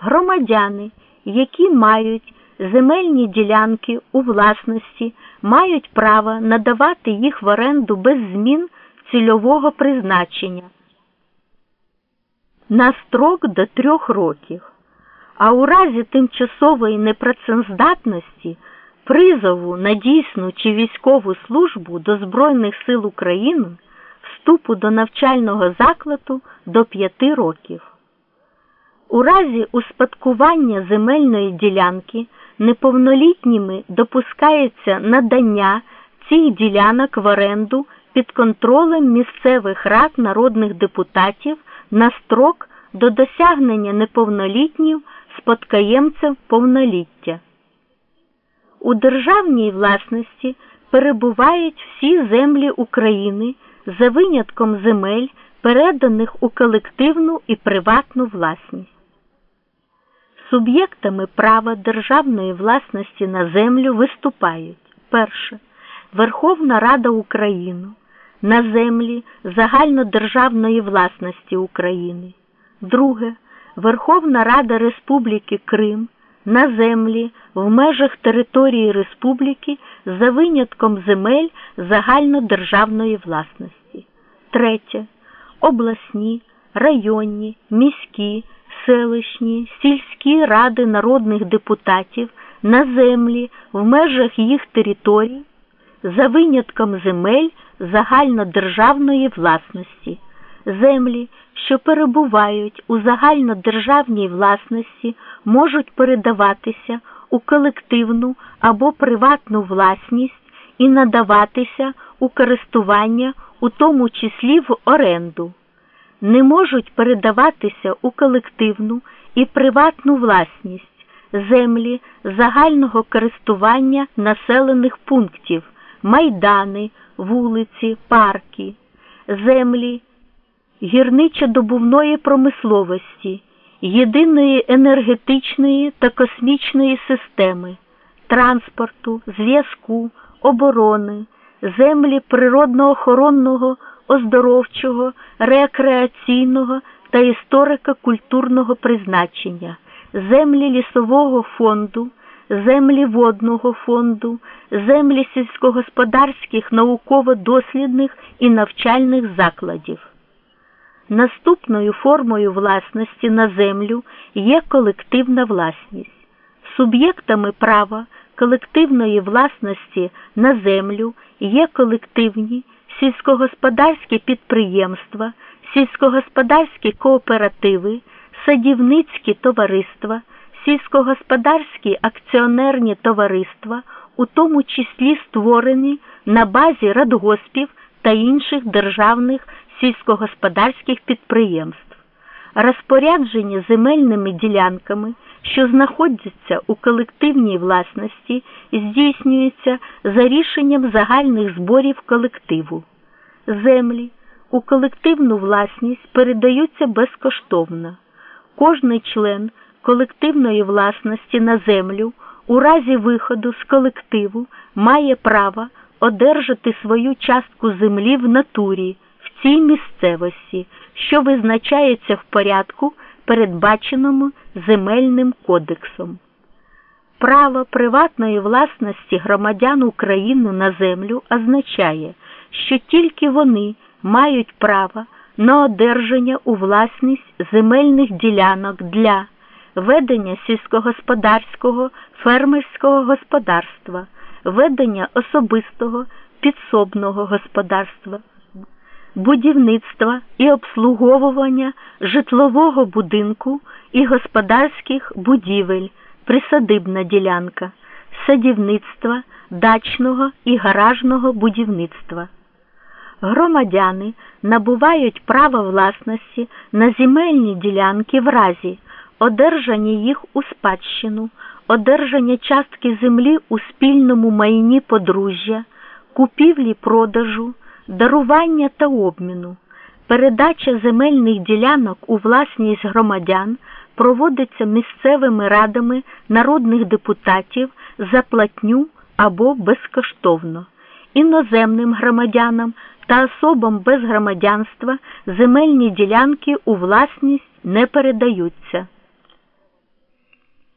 Громадяни, які мають земельні ділянки у власності, мають право надавати їх в оренду без змін цільового призначення на строк до трьох років, а у разі тимчасової непрацездатності призову на дійсну чи військову службу до Збройних сил України вступу до навчального закладу до 5 років. У разі успадкування земельної ділянки неповнолітніми допускається надання цих ділянок в оренду під контролем місцевих рад народних депутатів на строк до досягнення неповнолітніх спадкоємців повноліття. У державній власності перебувають всі землі України за винятком земель, переданих у колективну і приватну власність. Суб'єктами права державної власності на землю виступають. Перше. Верховна Рада України на землі загальнодержавної власності України, друге. Верховна Рада Республіки Крим на землі в межах території республіки за винятком земель загальнодержавної власності, третє. Обласні, районні, міські селищні, сільські ради народних депутатів на землі в межах їх територій за винятком земель загальнодержавної власності, землі, що перебувають у загальнодержавній власності, можуть передаватися у колективну або приватну власність і надаватися у користування, у тому числі в оренду не можуть передаватися у колективну і приватну власність землі загального користування населених пунктів, майдани, вулиці, парки, землі гірничо-добувної промисловості, єдиної енергетичної та космічної системи, транспорту, зв'язку, оборони, землі природно-охоронного оздоровчого, рекреаційного та історико-культурного призначення, землі лісового фонду, землі водного фонду, землі сільськогосподарських науково-дослідних і навчальних закладів. Наступною формою власності на землю є колективна власність. Суб'єктами права колективної власності на землю є колективні сільськогосподарські підприємства, сільськогосподарські кооперативи, садівницькі товариства, сільськогосподарські акціонерні товариства, у тому числі створені на базі радгоспів та інших державних сільськогосподарських підприємств, розпорядження земельними ділянками що знаходяться у колективній власності, здійснюється за рішенням загальних зборів колективу. Землі у колективну власність передаються безкоштовно. Кожний член колективної власності на землю у разі виходу з колективу має право одержати свою частку землі в натурі в цій місцевості, що визначається в порядку передбаченому земельним кодексом. Право приватної власності громадян України на землю означає, що тільки вони мають право на одержання у власність земельних ділянок для ведення сільськогосподарського фермерського господарства, ведення особистого підсобного господарства будівництва і обслуговування житлового будинку і господарських будівель, присадибна ділянка, садівництва, дачного і гаражного будівництва. Громадяни набувають право власності на земельні ділянки в разі одержання їх у спадщину, одержання частки землі у спільному майні подружжя, купівлі продажу дарування та обміну, передача земельних ділянок у власність громадян проводиться місцевими радами народних депутатів за платню або безкоштовно, іноземним громадянам та особам без громадянства земельні ділянки у власність не передаються.